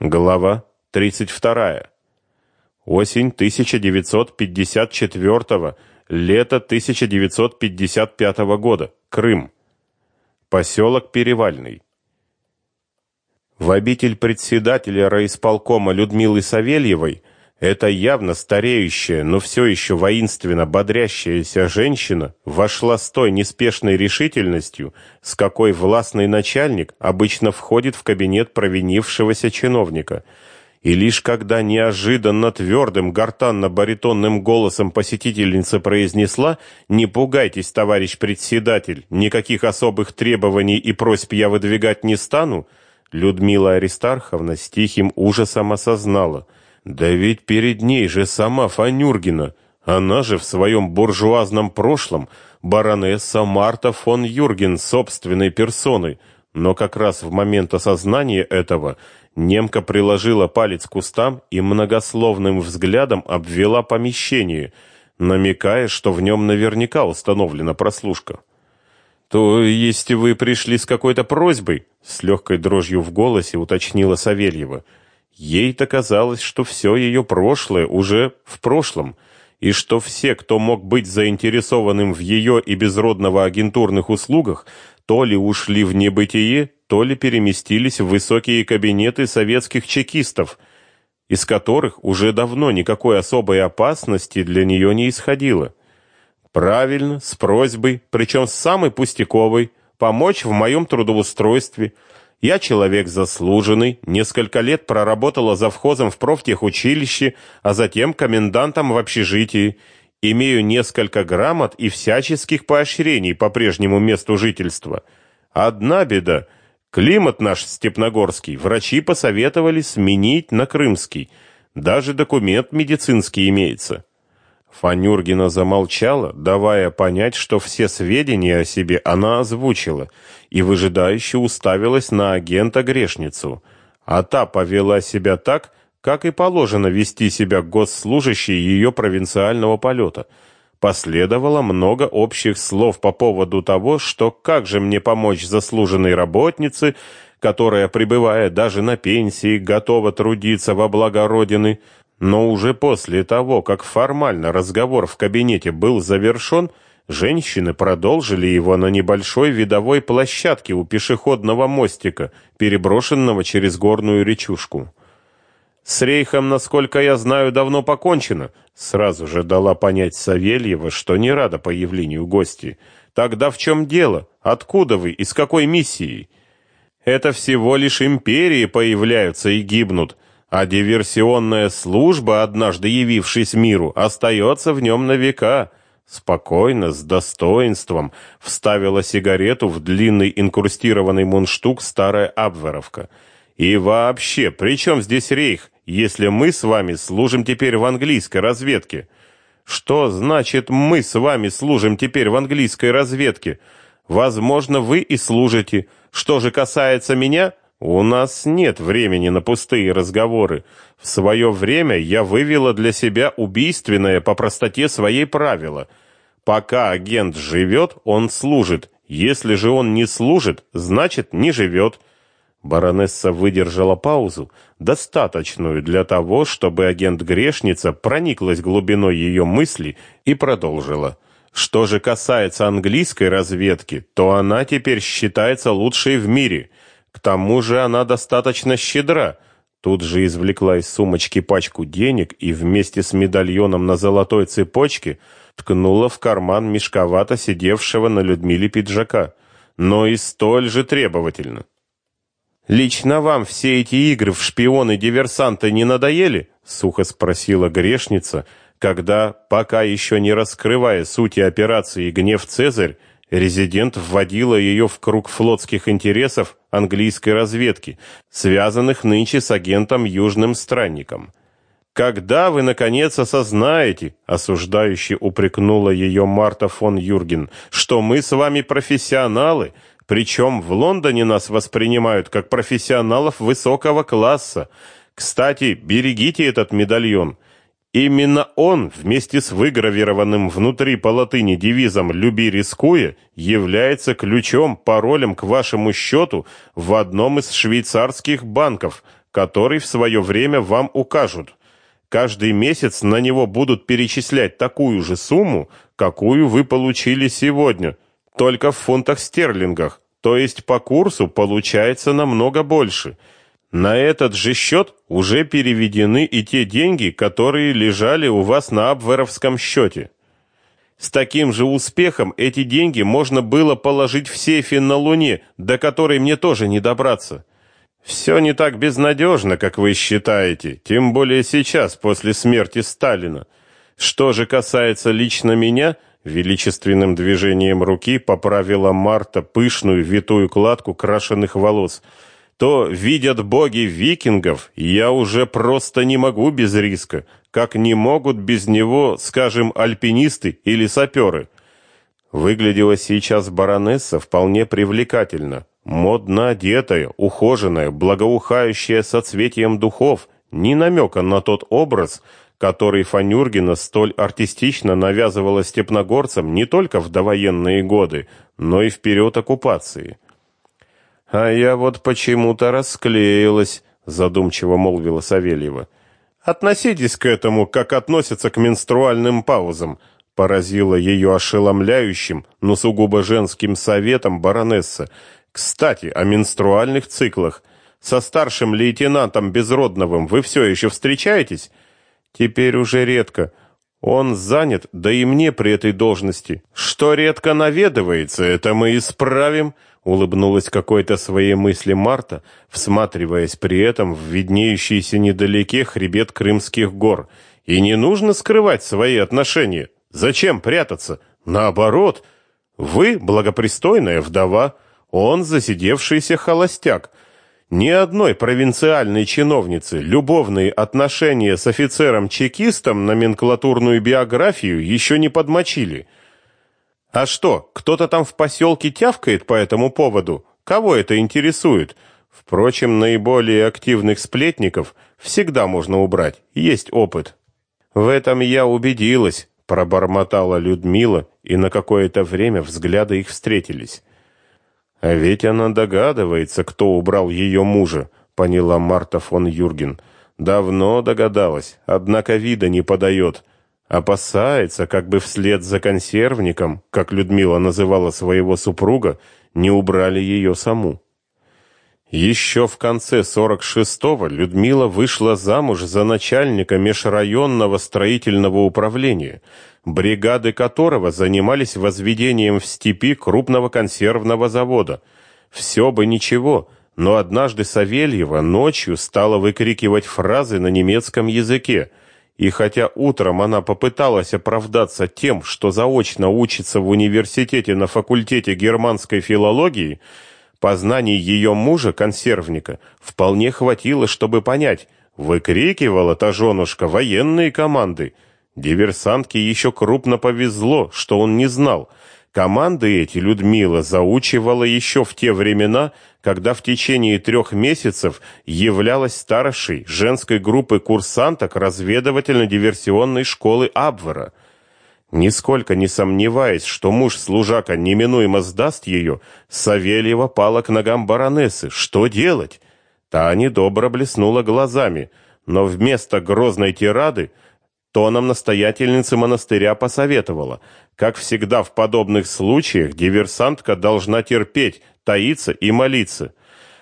Глава 32. Осень 1954 лето 1955 года. Крым. Поселок Перевальный. В обитель председателя райисполкома Людмилы Савельевой эта явно стареющая, но все еще воинственно бодрящаяся женщина вошла с той неспешной решительностью, с какой властный начальник обычно входит в кабинет провинившегося чиновника. И лишь когда неожиданно твердым гортанно-баритонным голосом посетительница произнесла «Не пугайтесь, товарищ председатель, никаких особых требований и просьб я выдвигать не стану», Людмила Аристарховна с тихим ужасом осознала – да ведь перед ней же сама Фанюргина. Она же в своем буржуазном прошлом баронесса Марта фон Юрген собственной персоной. Но как раз в момент осознания этого немка приложила палец к кустам и многословным взглядом обвела помещение, намекая, что в нем наверняка установлена прослушка. «То есть вы пришли с какой-то просьбой?» — с легкой дрожью в голосе уточнила Савельева — Ей-то казалось, что все ее прошлое уже в прошлом, и что все, кто мог быть заинтересованным в ее и безродного агентурных услугах, то ли ушли в небытие, то ли переместились в высокие кабинеты советских чекистов, из которых уже давно никакой особой опасности для нее не исходило. Правильно, с просьбой, причем с самой пустяковой, помочь в моем трудоустройстве – я человек заслуженный, несколько лет проработала завхозом в профтехучилище, а затем комендантом в общежитии. Имею несколько грамот и всяческих поощрений по прежнему месту жительства. Одна беда. Климат наш степногорский врачи посоветовали сменить на крымский. Даже документ медицинский имеется. Фанюргина замолчала, давая понять, что все сведения о себе она озвучила, и выжидающе уставилась на агента-грешницу. А та повела себя так, как и положено вести себя госслужащей ее провинциального полета. Последовало много общих слов по поводу того, что как же мне помочь заслуженной работнице, которая, пребывая даже на пенсии, готова трудиться во благо Родины, но уже после того, как формально разговор в кабинете был завершен, женщины продолжили его на небольшой видовой площадке у пешеходного мостика, переброшенного через горную речушку. С Рейхом, насколько я знаю, давно покончено. Сразу же дала понять Савельева, что не рада появлению гостей. Тогда в чем дело? Откуда вы? Из какой миссии? Это всего лишь империи появляются и гибнут а диверсионная служба, однажды явившись миру, остается в нем на века. Спокойно, с достоинством вставила сигарету в длинный инкрустированный мундштук старая Абверовка. И вообще, при чем здесь рейх, если мы с вами служим теперь в английской разведке? Что значит мы с вами служим теперь в английской разведке? Возможно, вы и служите. Что же касается меня, у нас нет времени на пустые разговоры. В свое время я вывела для себя убийственное по простоте своей правило. Пока агент живет, он служит. Если же он не служит, значит, не живет. Баронесса выдержала паузу, достаточную для того, чтобы агент-грешница прониклась глубиной ее мысли и продолжила. Что же касается английской разведки, то она теперь считается лучшей в мире – к тому же она достаточно щедра. Тут же извлекла из сумочки пачку денег и вместе с медальоном на золотой цепочке ткнула в карман мешковато сидевшего на Людмиле пиджака, но и столь же требовательно. «Лично вам все эти игры в шпионы-диверсанты не надоели?» — сухо спросила грешница, когда, пока еще не раскрывая сути операции «Гнев Цезарь», резидент вводила ее в круг флотских интересов английской разведки, связанных нынче с агентом Южным Странником. Когда вы наконец осознаете, осуждающе упрекнула ее Марта фон Юрген, что мы с вами профессионалы, причем в Лондоне нас воспринимают как профессионалов высокого класса. Кстати, берегите этот медальон. Именно он, вместе с выгравированным внутри по латыни девизом «Люби, рискуя», является ключом, паролем к вашему счету в одном из швейцарских банков, который в свое время вам укажут. Каждый месяц на него будут перечислять такую же сумму, какую вы получили сегодня, только в фунтах стерлингах, то есть по курсу получается намного больше. На этот же счет уже переведены и те деньги, которые лежали у вас на Абверовском счете. С таким же успехом эти деньги можно было положить в сейфе на Луне, до которой мне тоже не добраться. Все не так безнадежно, как вы считаете, тем более сейчас, после смерти Сталина. Что же касается лично меня, величественным движением руки поправила Марта пышную витую кладку крашеных волос, то, видят боги викингов, я уже просто не могу без риска, как не могут без него, скажем, альпинисты или саперы. Выглядела сейчас баронесса вполне привлекательно, Модно одетая, ухоженная, благоухающая соцветием духов, ни намека на тот образ, который Фанюргина столь артистично навязывала степногорцам не только в довоенные годы, но и в период оккупации. «А я вот почему-то расклеилась», — задумчиво молвила Савельева. «Относитесь к этому, как относятся к менструальным паузам», — поразила ее ошеломляющим, но сугубо женским советом баронесса, кстати, о менструальных циклах. Со старшим лейтенантом Безродновым вы все еще встречаетесь? Теперь уже редко. Он занят, да и мне при этой должности. Что редко наведывается, это мы исправим, улыбнулась какой-то своей мысли Марта, всматриваясь при этом в виднеющийся недалеке хребет Крымских гор. И не нужно скрывать свои отношения. Зачем прятаться? Наоборот, вы благопристойная вдова, он засидевшийся холостяк. Ни одной провинциальной чиновницы любовные отношения с офицером-чекистом номенклатурную биографию еще не подмочили. А что, кто-то там в поселке тявкает по этому поводу? Кого это интересует? Впрочем, наиболее активных сплетников всегда можно убрать, есть опыт. В этом я убедилась, пробормотала Людмила, и на какое-то время взгляды их встретились. А ведь она догадывается, кто убрал ее мужа, поняла Марта фон Юрген. Давно догадалась, однако вида не подает. Опасается, как бы вслед за консервником, как Людмила называла своего супруга, не убрали ее саму. Еще в конце 46-го Людмила вышла замуж за начальника межрайонного строительного управления, бригады которого занимались возведением в степи крупного консервного завода. Все бы ничего, но однажды Савельева ночью стала выкрикивать фразы на немецком языке, и хотя утром она попыталась оправдаться тем, что заочно учится в университете на факультете германской филологии, Познаний ее мужа, консервника, вполне хватило, чтобы понять, выкрикивала та женушка военные команды. Диверсантке еще крупно повезло, что он не знал. Команды эти Людмила заучивала еще в те времена, когда в течение трех месяцев являлась старшей женской группы курсанток разведывательно-диверсионной школы Абвера – Нисколько не сомневаясь, что муж служака неминуемо сдаст ее, Савельева пала к ногам баронессы. Что делать? Та недобро блеснула глазами, но вместо грозной тирады тоном настоятельницы монастыря посоветовала. Как всегда в подобных случаях, диверсантка должна терпеть, таиться и молиться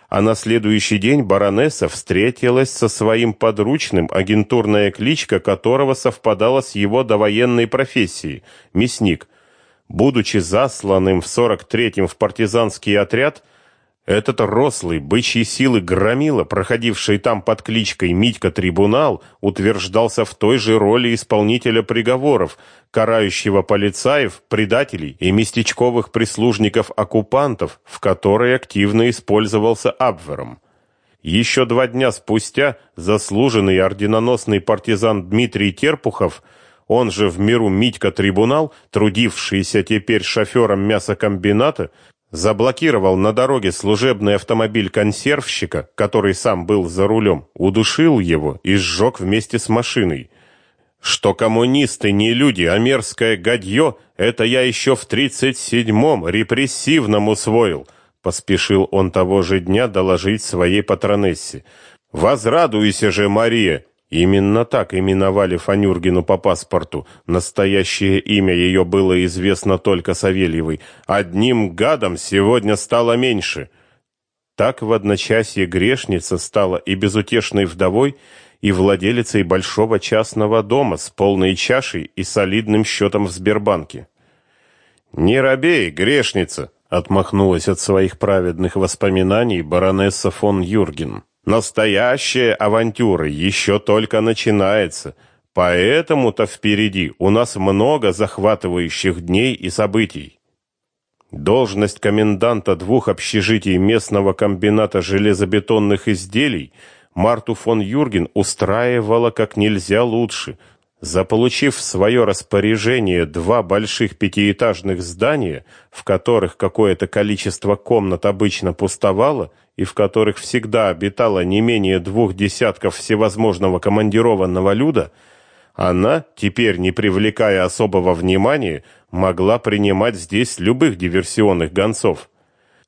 а на следующий день баронесса встретилась со своим подручным, агентурная кличка которого совпадала с его довоенной профессией мясник. Будучи засланным в 43-м в партизанский отряд, этот рослый, бычьей силы громила, проходивший там под кличкой Митька Трибунал, утверждался в той же роли исполнителя приговоров, карающего полицаев, предателей и местечковых прислужников-оккупантов, в которой активно использовался Абвером. Еще два дня спустя заслуженный орденоносный партизан Дмитрий Терпухов, он же в миру Митька Трибунал, трудившийся теперь шофером мясокомбината, заблокировал на дороге служебный автомобиль консервщика, который сам был за рулем, удушил его и сжег вместе с машиной. Что коммунисты не люди, а мерзкое гадье, это я еще в 37-м репрессивном усвоил, поспешил он того же дня доложить своей патронессе. Возрадуйся же, Мария!» Именно так именовали Фанюргину по паспорту. Настоящее имя ее было известно только Савельевой. Одним гадом сегодня стало меньше. Так в одночасье грешница стала и безутешной вдовой, и владелицей большого частного дома с полной чашей и солидным счетом в Сбербанке. «Не робей, грешница!» — отмахнулась от своих праведных воспоминаний баронесса фон Юрген. Настоящая авантюра еще только начинается, поэтому-то впереди у нас много захватывающих дней и событий. Должность коменданта двух общежитий местного комбината железобетонных изделий Марту фон Юрген устраивала как нельзя лучше. Заполучив в свое распоряжение два больших пятиэтажных здания, в которых какое-то количество комнат обычно пустовало, и в которых всегда обитало не менее двух десятков всевозможного командированного люда, она, теперь не привлекая особого внимания, могла принимать здесь любых диверсионных гонцов.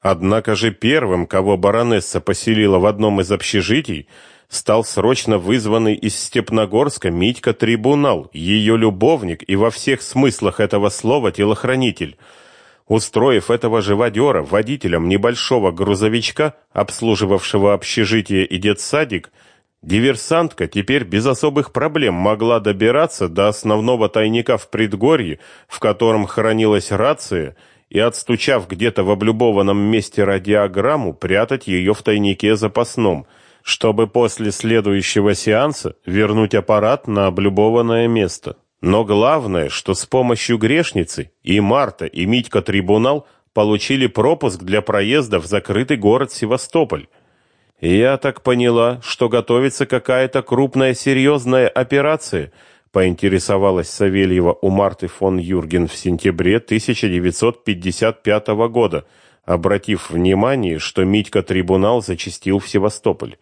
Однако же первым, кого баронесса поселила в одном из общежитий, стал срочно вызванный из Степногорска Митька Трибунал, ее любовник и во всех смыслах этого слова телохранитель – Устроив этого живодера водителем небольшого грузовичка, обслуживавшего общежитие и детсадик, диверсантка теперь без особых проблем могла добираться до основного тайника в предгорье, в котором хранилась рация, и, отстучав где-то в облюбованном месте радиограмму, прятать ее в тайнике запасном, чтобы после следующего сеанса вернуть аппарат на облюбованное место. Но главное, что с помощью грешницы и Марта, и Митька Трибунал получили пропуск для проезда в закрытый город Севастополь. Я так поняла, что готовится какая-то крупная серьезная операция, поинтересовалась Савельева у Марты фон Юрген в сентябре 1955 года, обратив внимание, что Митька Трибунал зачастил в Севастополь.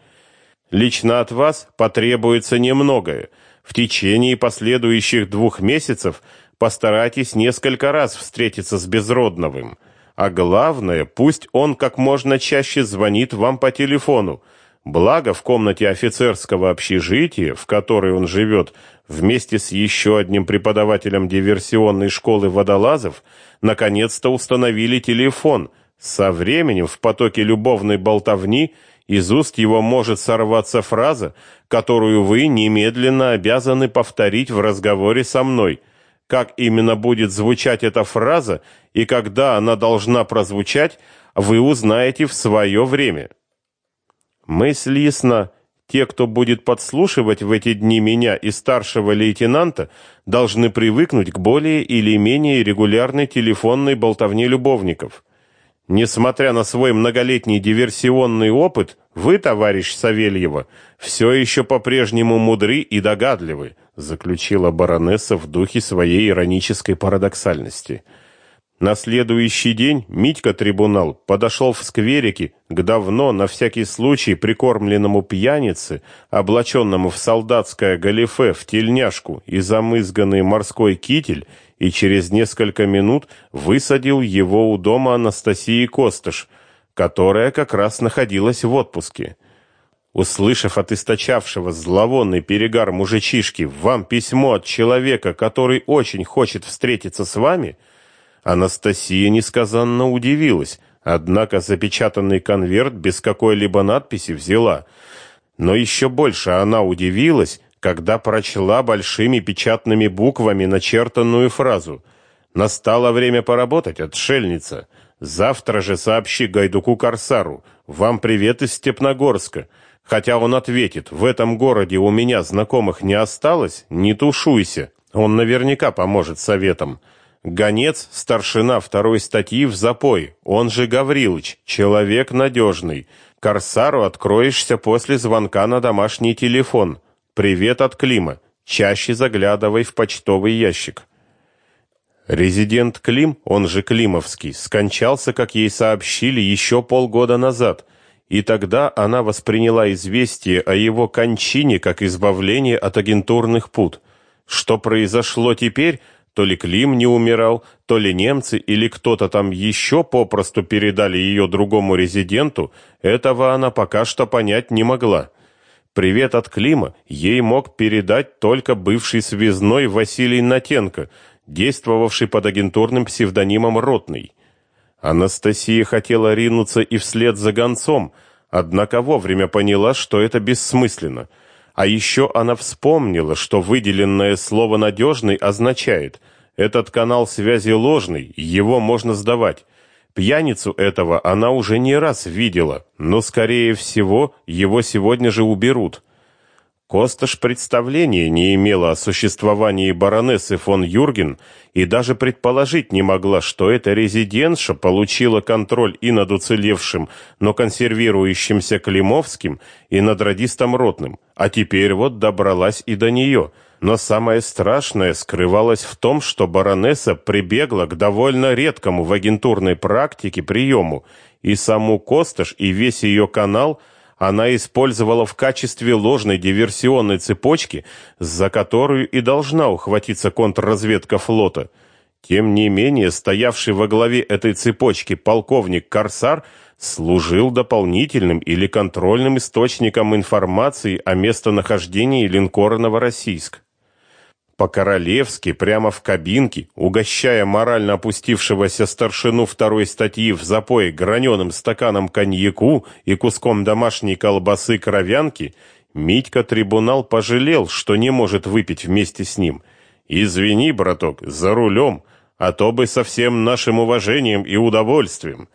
Лично от вас потребуется немногое — в течение последующих двух месяцев постарайтесь несколько раз встретиться с Безродновым. А главное, пусть он как можно чаще звонит вам по телефону. Благо, в комнате офицерского общежития, в которой он живет, вместе с еще одним преподавателем диверсионной школы водолазов, наконец-то установили телефон. Со временем в потоке любовной болтовни – из уст его может сорваться фраза, которую вы немедленно обязаны повторить в разговоре со мной. Как именно будет звучать эта фраза и когда она должна прозвучать, вы узнаете в свое время. Мысль ясна. Те, кто будет подслушивать в эти дни меня и старшего лейтенанта, должны привыкнуть к более или менее регулярной телефонной болтовне любовников. Несмотря на свой многолетний диверсионный опыт, вы, товарищ Савельева, все еще по-прежнему мудры и догадливы, заключила баронесса в духе своей иронической парадоксальности. На следующий день Митька Трибунал подошел в скверике к давно на всякий случай прикормленному пьянице, облаченному в солдатское галифе в тельняшку и замызганный морской китель, и через несколько минут высадил его у дома Анастасии Костыш, которая как раз находилась в отпуске. Услышав от источавшего зловонный перегар мужичишки «Вам письмо от человека, который очень хочет встретиться с вами», Анастасия несказанно удивилась, однако запечатанный конверт без какой-либо надписи взяла. Но еще больше она удивилась, когда прочла большими печатными буквами начертанную фразу «Настало время поработать, отшельница. Завтра же сообщи Гайдуку Корсару. Вам привет из Степногорска». Хотя он ответит «В этом городе у меня знакомых не осталось, не тушуйся. Он наверняка поможет советом». Гонец, старшина второй статьи в запой, он же Гаврилыч, человек надежный. Корсару откроешься после звонка на домашний телефон. Привет от Клима. Чаще заглядывай в почтовый ящик. Резидент Клим, он же Климовский, скончался, как ей сообщили, еще полгода назад, и тогда она восприняла известие о его кончине как избавление от агентурных пут. Что произошло теперь, то ли Клим не умирал, то ли немцы или кто-то там еще попросту передали ее другому резиденту, этого она пока что понять не могла. Привет от Клима ей мог передать только бывший связной Василий Натенко, действовавший под агентурным псевдонимом Ротный. Анастасия хотела ринуться и вслед за гонцом, однако вовремя поняла, что это бессмысленно. А еще она вспомнила, что выделенное слово «надежный» означает «этот канал связи ложный, его можно сдавать». Пьяницу этого она уже не раз видела, но, скорее всего, его сегодня же уберут. Косташ представления не имела о существовании баронессы фон Юрген и даже предположить не могла, что эта резидентша получила контроль и над уцелевшим, но консервирующимся Климовским, и над радистом Ротным, а теперь вот добралась и до нее. Но самое страшное скрывалось в том, что баронесса прибегла к довольно редкому в агентурной практике приему, и саму Косташ и весь ее канал – она использовала в качестве ложной диверсионной цепочки, за которую и должна ухватиться контрразведка флота. Тем не менее, стоявший во главе этой цепочки полковник Корсар служил дополнительным или контрольным источником информации о местонахождении линкора Новороссийск по-королевски прямо в кабинке, угощая морально опустившегося старшину второй статьи в запое граненым стаканом коньяку и куском домашней колбасы кровянки, Митька трибунал пожалел, что не может выпить вместе с ним. Извини, браток, за рулем, а то бы со всем нашим уважением и удовольствием.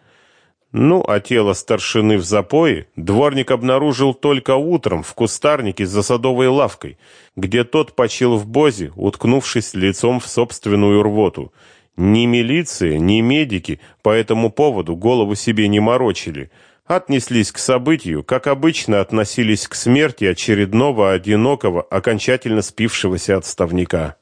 Ну, а тело старшины в запое дворник обнаружил только утром в кустарнике за садовой лавкой, где тот почил в бозе, уткнувшись лицом в собственную рвоту. Ни милиция, ни медики по этому поводу голову себе не морочили. Отнеслись к событию, как обычно относились к смерти очередного одинокого, окончательно спившегося отставника.